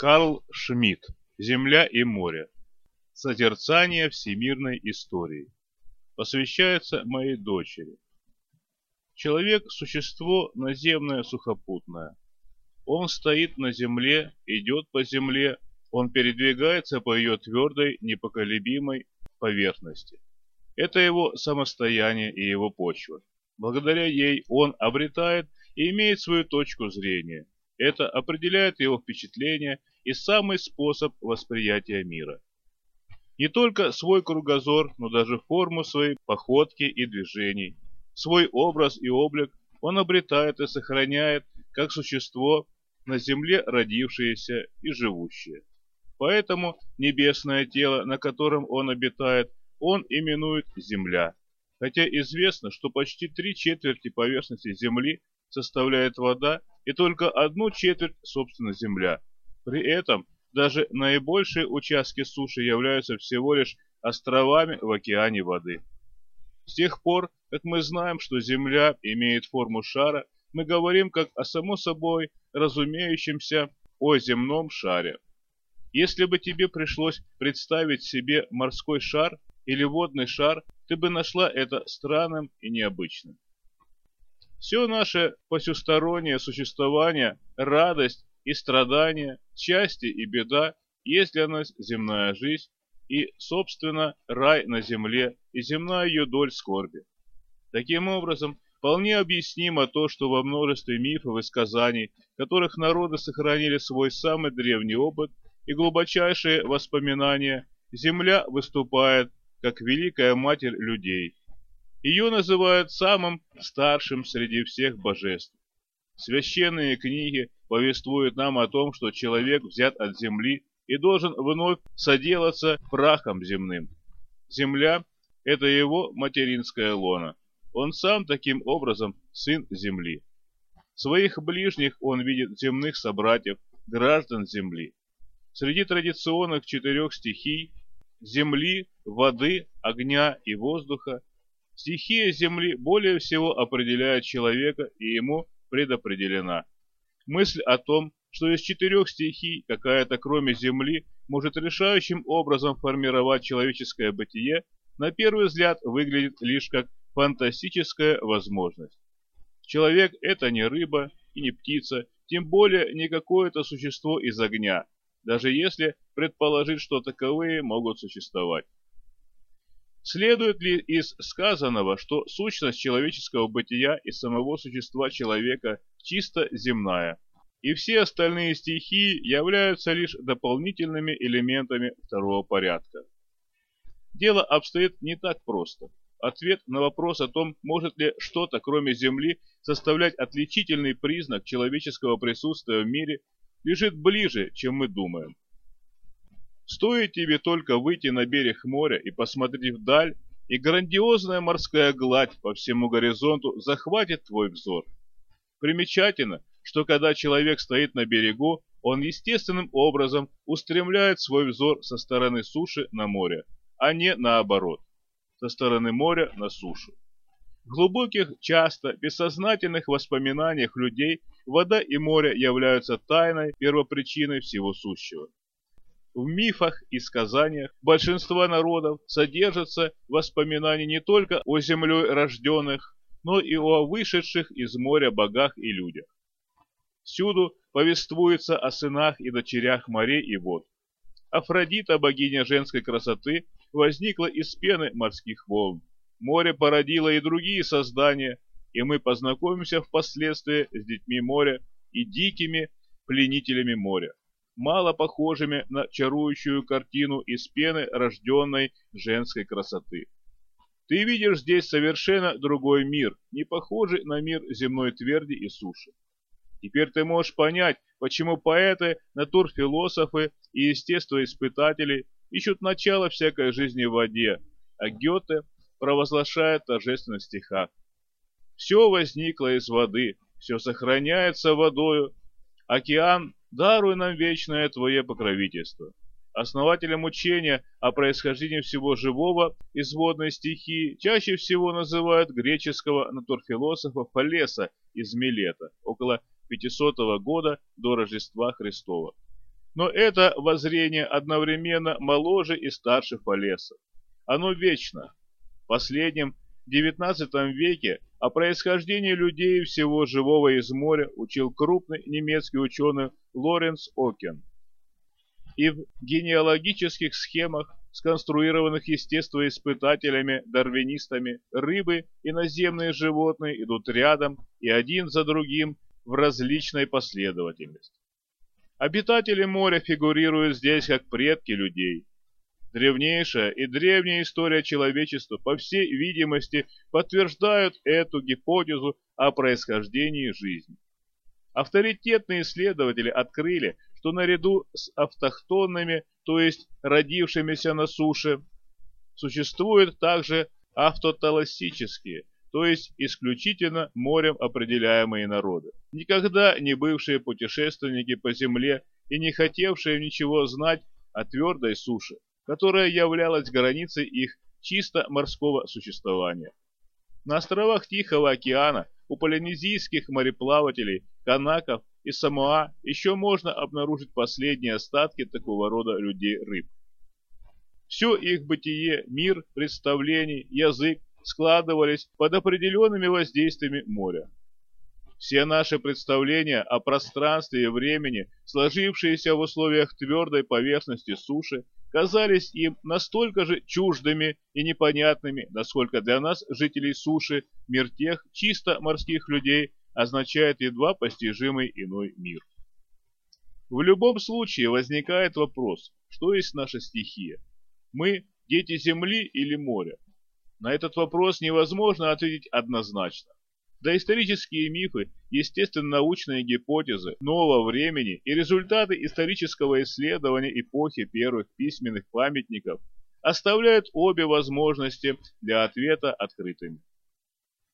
Карл Шмидт. Земля и море. Созерцание всемирной истории. Посвящается моей дочери. Человек – существо наземное, сухопутное. Он стоит на земле, идет по земле, он передвигается по ее твердой, непоколебимой поверхности. Это его самостояние и его почва. Благодаря ей он обретает и имеет свою точку зрения. Это определяет его впечатление и самый способ восприятия мира. Не только свой кругозор, но даже форму своей походки и движений, свой образ и облик он обретает и сохраняет как существо на земле родившееся и живущее. Поэтому небесное тело, на котором он обитает, он именует Земля, хотя известно, что почти три четверти поверхности Земли составляет вода и только одну четверть, собственно, Земля. При этом даже наибольшие участки суши являются всего лишь островами в океане воды. С тех пор, как мы знаем, что Земля имеет форму шара, мы говорим как о само собой разумеющемся о земном шаре. Если бы тебе пришлось представить себе морской шар или водный шар, ты бы нашла это странным и необычным. Все наше посюстороннее существование, радость и страдания, счастье и беда есть для нас земная жизнь и, собственно, рай на земле и земная ее доль скорби. Таким образом, вполне объяснимо то, что во множестве мифов и сказаний, которых народы сохранили свой самый древний опыт и глубочайшие воспоминания, земля выступает как великая матерь людей. Ее называют самым старшим среди всех божеств. Священные книги повествуют нам о том, что человек взят от земли и должен вновь соделаться прахом земным. Земля – это его материнская лона. Он сам таким образом сын земли. Своих ближних он видит земных собратьев, граждан земли. Среди традиционных четырех стихий – земли, воды, огня и воздуха – стихия земли более всего определяет человека и ему предопределена. Мысль о том, что из четырех стихий какая-то кроме Земли может решающим образом формировать человеческое бытие, на первый взгляд выглядит лишь как фантастическая возможность. Человек – это не рыба и не птица, тем более не какое-то существо из огня, даже если предположить, что таковые могут существовать. Следует ли из сказанного, что сущность человеческого бытия и самого существа человека чисто земная, и все остальные стихии являются лишь дополнительными элементами второго порядка? Дело обстоит не так просто. Ответ на вопрос о том, может ли что-то, кроме Земли, составлять отличительный признак человеческого присутствия в мире, лежит ближе, чем мы думаем. Стоит тебе только выйти на берег моря и посмотреть вдаль, и грандиозная морская гладь по всему горизонту захватит твой взор. Примечательно, что когда человек стоит на берегу, он естественным образом устремляет свой взор со стороны суши на море, а не наоборот, со стороны моря на сушу. В глубоких, часто бессознательных воспоминаниях людей вода и море являются тайной первопричиной всего сущего. В мифах и сказаниях большинства народов содержатся воспоминания не только о землей рожденных, но и о вышедших из моря богах и людях. Всюду повествуется о сынах и дочерях морей и вод. Афродита, богиня женской красоты, возникла из пены морских волн. Море породило и другие создания, и мы познакомимся впоследствии с детьми моря и дикими пленителями моря мало похожими на чарующую картину из пены рожденной женской красоты. Ты видишь здесь совершенно другой мир, не похожий на мир земной тверди и суши. Теперь ты можешь понять, почему поэты, натурфилософы и естествоиспытатели ищут начало всякой жизни в воде, а Гёте провозглашает торжественно в стихах. Все возникло из воды, все сохраняется водою, океан даруй нам вечное Твое покровительство. Основателем учения о происхождении всего живого из водной стихии чаще всего называют греческого натурфилософа Фалеса из Милета, около 500 года до Рождества Христова. Но это воззрение одновременно моложе и старше Фалеса. Оно вечно. В последнем XIX веке о происхождении людей всего живого из моря учил крупный немецкий ученый Лоренц Окен. И в генеалогических схемах, сконструированных естествоиспытателями-дарвинистами, рыбы и наземные животные идут рядом и один за другим в различной последовательности. Обитатели моря фигурируют здесь как предки людей. Древнейшая и древняя история человечества, по всей видимости, подтверждают эту гипотезу о происхождении жизни. Авторитетные исследователи открыли, что наряду с автохтонными, то есть родившимися на суше, существуют также автоталассические, то есть исключительно морем определяемые народы, никогда не бывшие путешественники по земле и не хотевшие ничего знать о твердой суше, которая являлась границей их чисто морского существования. На островах Тихого океана у полинезийских мореплавателей, канаков и самоа еще можно обнаружить последние остатки такого рода людей-рыб. Все их бытие, мир, представление, язык, складывались под определенными воздействиями моря. Все наши представления о пространстве и времени, сложившиеся в условиях твердой поверхности суши, казались им настолько же чуждыми и непонятными, насколько для нас, жителей суши, мир тех чисто морских людей означает едва постижимый иной мир. В любом случае возникает вопрос, что есть наша стихия? Мы – дети земли или моря? На этот вопрос невозможно ответить однозначно. Доисторические мифы, естественно-научные гипотезы нового времени и результаты исторического исследования эпохи первых письменных памятников оставляют обе возможности для ответа открытыми.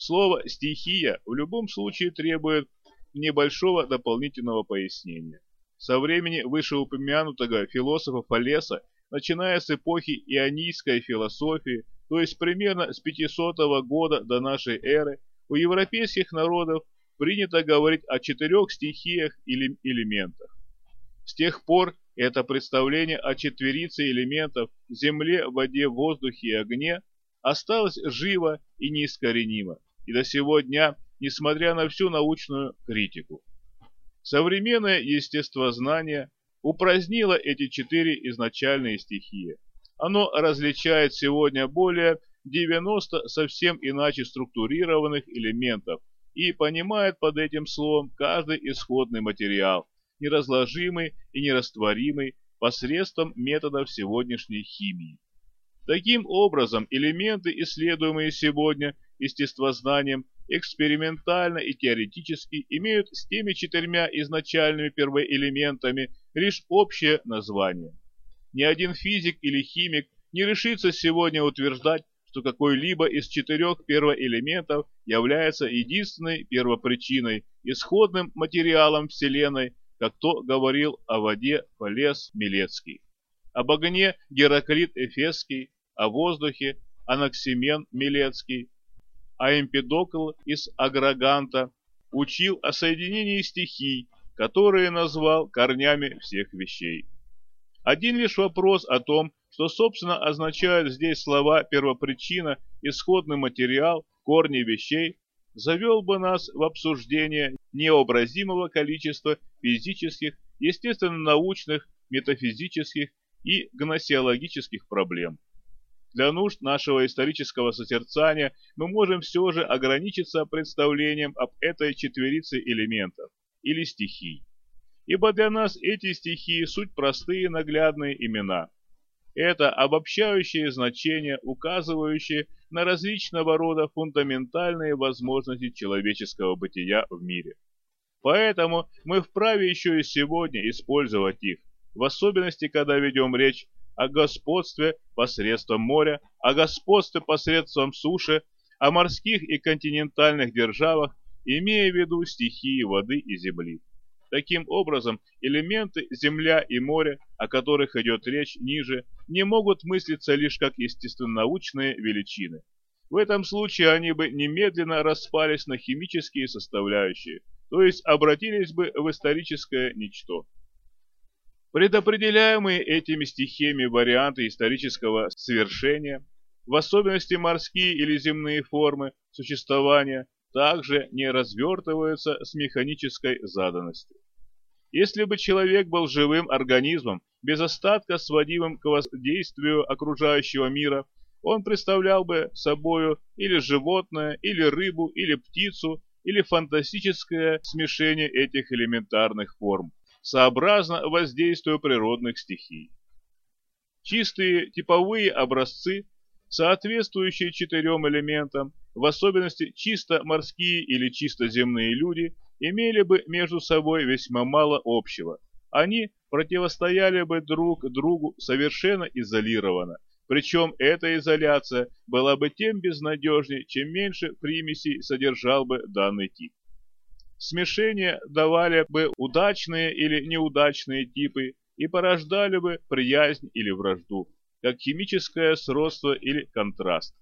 Слово «стихия» в любом случае требует небольшого дополнительного пояснения. Со времени вышеупомянутого философа Фалеса, начиная с эпохи ионийской философии, то есть примерно с 500 года до нашей эры, у европейских народов принято говорить о четырех стихиях или элементах. С тех пор это представление о четверице элементов – земле, воде, воздухе и огне – осталось живо и неискоренимо, и до сего дня, несмотря на всю научную критику. Современное естествознание упразднило эти четыре изначальные стихии – оно различает сегодня более 90 совсем иначе структурированных элементов и понимает под этим словом каждый исходный материал, неразложимый и нерастворимый посредством методов сегодняшней химии. Таким образом, элементы, исследуемые сегодня естествознанием, экспериментально и теоретически имеют с теми четырьмя изначальными первоэлементами лишь общее название. Ни один физик или химик не решится сегодня утверждать, что какой-либо из четырех первоэлементов является единственной первопричиной, исходным материалом Вселенной, как то говорил о воде Фалес Милецкий, об огне Гераклит Эфесский, о воздухе Анаксимен Милецкий, а Эмпидокл из Аграганта учил о соединении стихий, которые назвал корнями всех вещей. Один лишь вопрос о том, что собственно означают здесь слова первопричина, исходный материал, корни вещей, завел бы нас в обсуждение необразимого количества физических, естественно-научных, метафизических и гносеологических проблем. Для нужд нашего исторического созерцания мы можем все же ограничиться представлением об этой четверице элементов или стихий ибо для нас эти стихи – суть простые наглядные имена. Это обобщающие значения, указывающие на различного рода фундаментальные возможности человеческого бытия в мире. Поэтому мы вправе еще и сегодня использовать их, в особенности, когда ведем речь о господстве посредством моря, о господстве посредством суши, о морских и континентальных державах, имея в виду стихии воды и земли. Таким образом, элементы Земля и море, о которых идет речь ниже, не могут мыслиться лишь как естественно-научные величины. В этом случае они бы немедленно распались на химические составляющие, то есть обратились бы в историческое ничто. Предопределяемые этими стихиями варианты исторического свершения, в особенности морские или земные формы существования, также не развертываются с механической заданностью. Если бы человек был живым организмом, без остатка сводимым к воздействию окружающего мира, он представлял бы собою или животное, или рыбу, или птицу, или фантастическое смешение этих элементарных форм, сообразно воздействию природных стихий. Чистые типовые образцы, соответствующие четырем элементам, в особенности чисто морские или чисто земные люди – имели бы между собой весьма мало общего. Они противостояли бы друг другу совершенно изолированно, причем эта изоляция была бы тем безнадежнее, чем меньше примесей содержал бы данный тип. Смешения давали бы удачные или неудачные типы и порождали бы приязнь или вражду, как химическое сродство или контраст.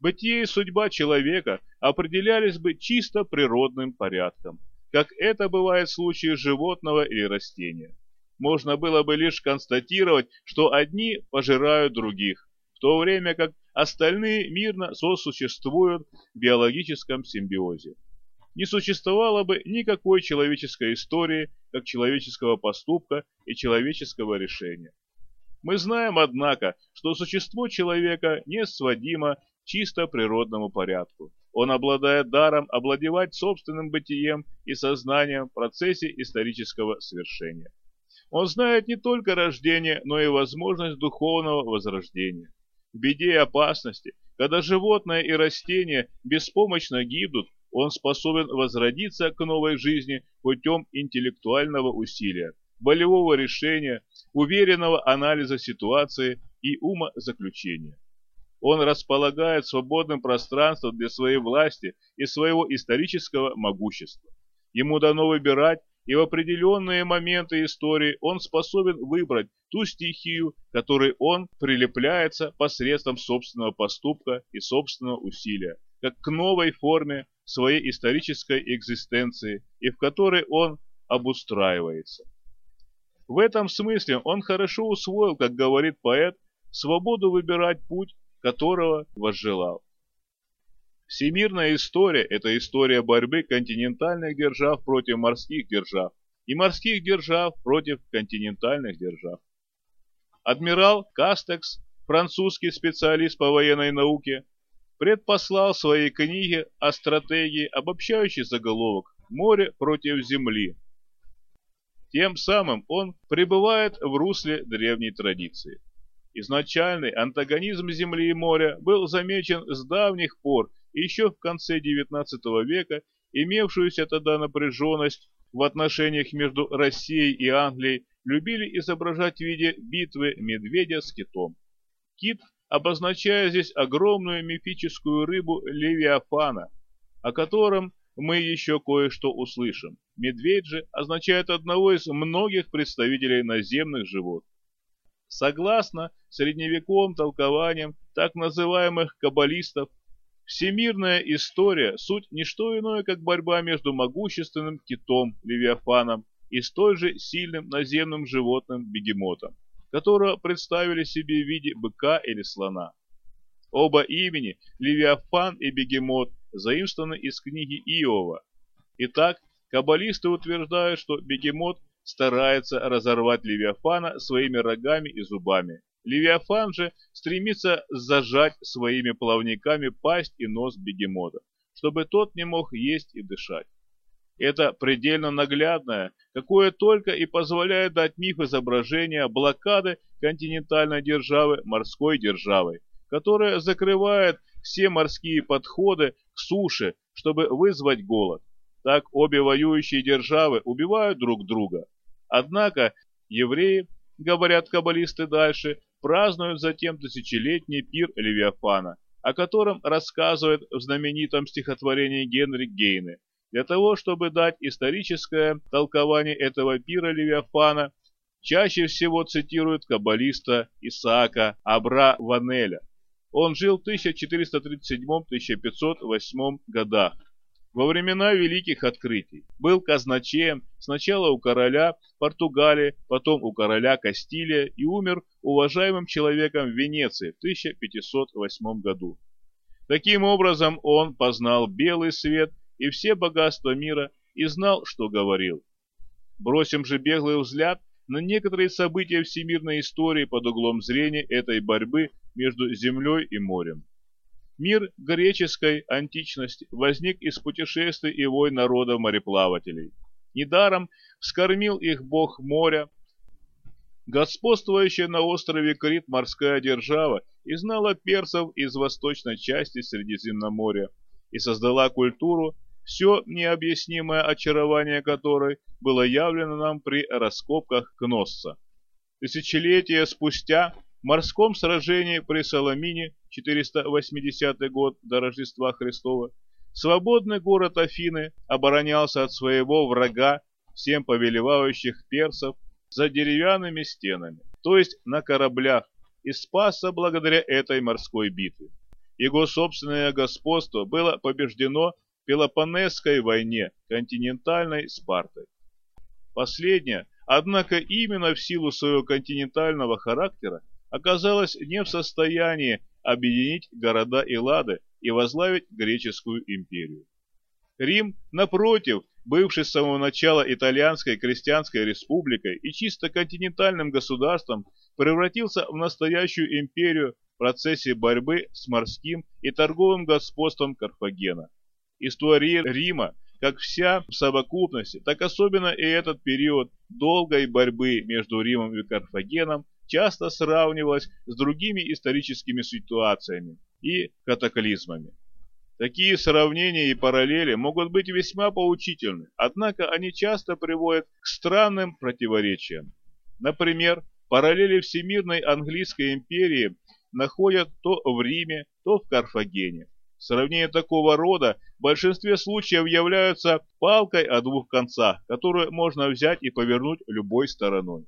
Бытие и судьба человека определялись бы чисто природным порядком как это бывает в случае животного или растения. Можно было бы лишь констатировать, что одни пожирают других, в то время как остальные мирно сосуществуют в биологическом симбиозе. Не существовало бы никакой человеческой истории, как человеческого поступка и человеческого решения. Мы знаем, однако, что существо человека не сводимо чисто природному порядку. Он обладает даром обладевать собственным бытием и сознанием в процессе исторического свершения. Он знает не только рождение, но и возможность духовного возрождения. В беде и опасности, когда животное и растения беспомощно гибнут, он способен возродиться к новой жизни путем интеллектуального усилия, волевого решения, уверенного анализа ситуации и ума заключения. Он располагает свободным пространством для своей власти и своего исторического могущества. Ему дано выбирать, и в определенные моменты истории он способен выбрать ту стихию, которой он прилепляется посредством собственного поступка и собственного усилия, как к новой форме своей исторической экзистенции и в которой он обустраивается. В этом смысле он хорошо усвоил, как говорит поэт, свободу выбирать путь, которого возжелал. Всемирная история – это история борьбы континентальных держав против морских держав и морских держав против континентальных держав. Адмирал Кастекс, французский специалист по военной науке, предпослал своей книге о стратегии обобщающий заголовок «Море против Земли». Тем самым он пребывает в русле древней традиции. Изначальный антагонизм Земли и моря был замечен с давних пор, еще в конце XIX века, имевшуюся тогда напряженность в отношениях между Россией и Англией любили изображать в виде битвы медведя с китом. Кит обозначая здесь огромную мифическую рыбу Левиафана, о котором мы еще кое-что услышим. Медведь же означает одного из многих представителей наземных животных. Согласно средневековым толкованиям так называемых каббалистов, всемирная история – суть не что иное, как борьба между могущественным китом Левиафаном и столь же сильным наземным животным бегемотом, которого представили себе в виде быка или слона. Оба имени, Левиафан и бегемот, заимствованы из книги Иова. Итак, каббалисты утверждают, что бегемот старается разорвать Левиафана своими рогами и зубами. Левиафан же стремится зажать своими плавниками пасть и нос бегемота, чтобы тот не мог есть и дышать. Это предельно наглядное, какое только и позволяет дать миф изображения блокады континентальной державы морской державой, которая закрывает все морские подходы к суше, чтобы вызвать голод. Так обе воюющие державы убивают друг друга, Однако евреи, говорят каббалисты дальше, празднуют затем тысячелетний пир Левиафана, о котором рассказывает в знаменитом стихотворении Генри Гейне. Для того, чтобы дать историческое толкование этого пира Левиафана, чаще всего цитируют каббалиста Исаака Абра Ванеля. Он жил в 1437-1508 годах. во времена великих открытий. Был казначеем сначала у короля Португалии, потом у короля Кастилия и умер уважаемым человеком в Венеции в 1508 году. Таким образом, он познал белый свет и все богатства мира и знал, что говорил. Бросим же беглый взгляд на некоторые события всемирной истории под углом зрения этой борьбы между землей и морем. Мир греческой античности возник из путешествий и войн народов-мореплавателей. Недаром вскормил их бог моря. Господствующая на острове Крит морская держава изгнала персов из восточной части Средиземноморья и создала культуру, все необъяснимое очарование которой было явлено нам при раскопках Кносса. Тысячелетия спустя в морском сражении при Соломине 480 год до Рождества Христова, свободный город Афины оборонялся от своего врага, всем повелевающих персов, за деревянными стенами, то есть на кораблях, и спасся благодаря этой морской битве. Его собственное господство было побеждено Пелопонесской войне континентальной Спартой. Последняя, однако именно в силу своего континентального характера, оказалась не в состоянии объединить города Эллады и возглавить греческую империю. Рим, напротив, бывший с самого начала итальянской крестьянской республикой и чисто континентальным государством, превратился в настоящую империю в процессе борьбы с морским и торговым господством Карфагена. История Рима, как вся в совокупности, так особенно и этот период долгой борьбы между Римом и Карфагеном часто сравнивалась с другими историческими ситуациями и катаклизмами. Такие сравнения и параллели могут быть весьма поучительны, однако они часто приводят к странным противоречиям. Например, параллели Всемирной Английской империи находят то в Риме, то в Карфагене. Сравнения такого рода в большинстве случаев являются палкой о двух концах, которую можно взять и повернуть любой стороной.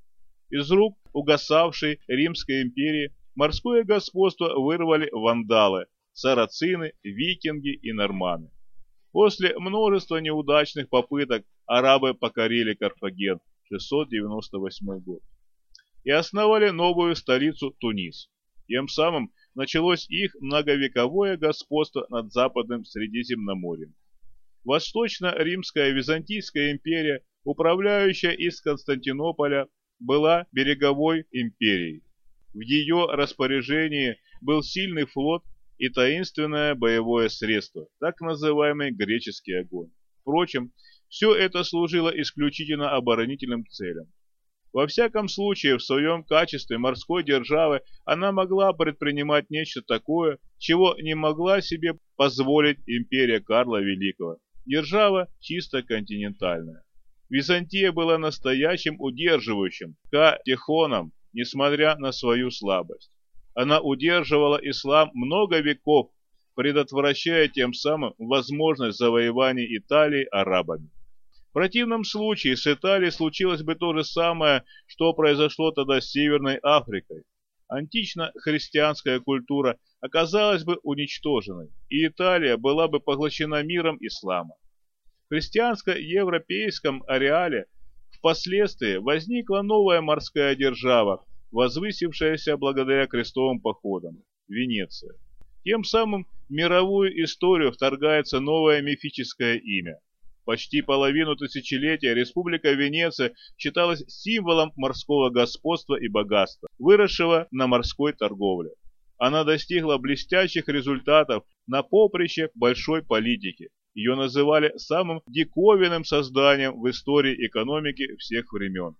Из рук угасавшей Римской империи морское господство вырвали вандалы, сарацины, викинги и норманы. После множества неудачных попыток арабы покорили Карфаген 698 год и основали новую столицу Тунис. Тем самым началось их многовековое господство над Западным Средиземноморьем. Восточно-Римская Византийская империя, управляющая из Константинополя, была береговой империей. В ее распоряжении был сильный флот и таинственное боевое средство, так называемый греческий огонь. Впрочем, все это служило исключительно оборонительным целям. Во всяком случае, в своем качестве морской державы она могла предпринимать нечто такое, чего не могла себе позволить империя Карла Великого. Держава чисто континентальная. Византия была настоящим удерживающим катехоном, несмотря на свою слабость. Она удерживала ислам много веков, предотвращая тем самым возможность завоевания Италии арабами. В противном случае с Италией случилось бы то же самое, что произошло тогда с Северной Африкой. Антично-христианская культура оказалась бы уничтоженной, и Италия была бы поглощена миром ислама христианско-европейском ареале впоследствии возникла новая морская держава, возвысившаяся благодаря крестовым походам – Венеция. Тем самым в мировую историю вторгается новое мифическое имя. Почти половину тысячелетия Республика Венеция считалась символом морского господства и богатства, выросшего на морской торговле. Она достигла блестящих результатов на поприще большой политики, ее называли самым диковинным созданием в истории экономики всех времен.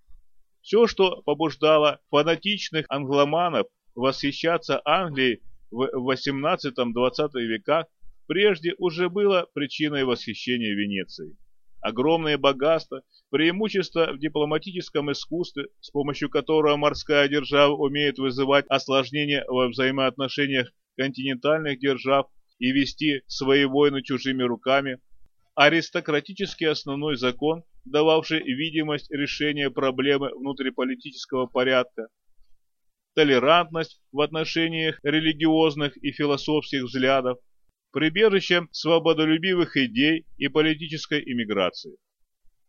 Все, что побуждало фанатичных англоманов восхищаться Англией в 18-20 веках, прежде уже было причиной восхищения Венеции. Огромные богатства, преимущества в дипломатическом искусстве, с помощью которого морская держава умеет вызывать осложнения во взаимоотношениях континентальных держав и вести свои войны чужими руками, аристократический основной закон, дававший видимость решения проблемы внутриполитического порядка, толерантность в отношениях религиозных и философских взглядов, прибежищем свободолюбивых идей и политической иммиграции.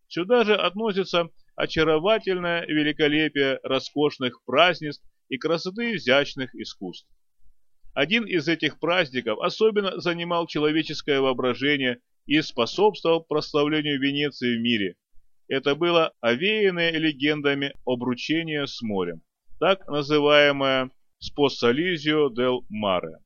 Сюда же относится очаровательное великолепие роскошных празднеств и красоты изящных искусств. Один из этих праздников особенно занимал человеческое воображение и способствовал прославлению Венеции в мире. Это было овеянное легендами обручение с морем, так называемое «Споссализио дел Маре».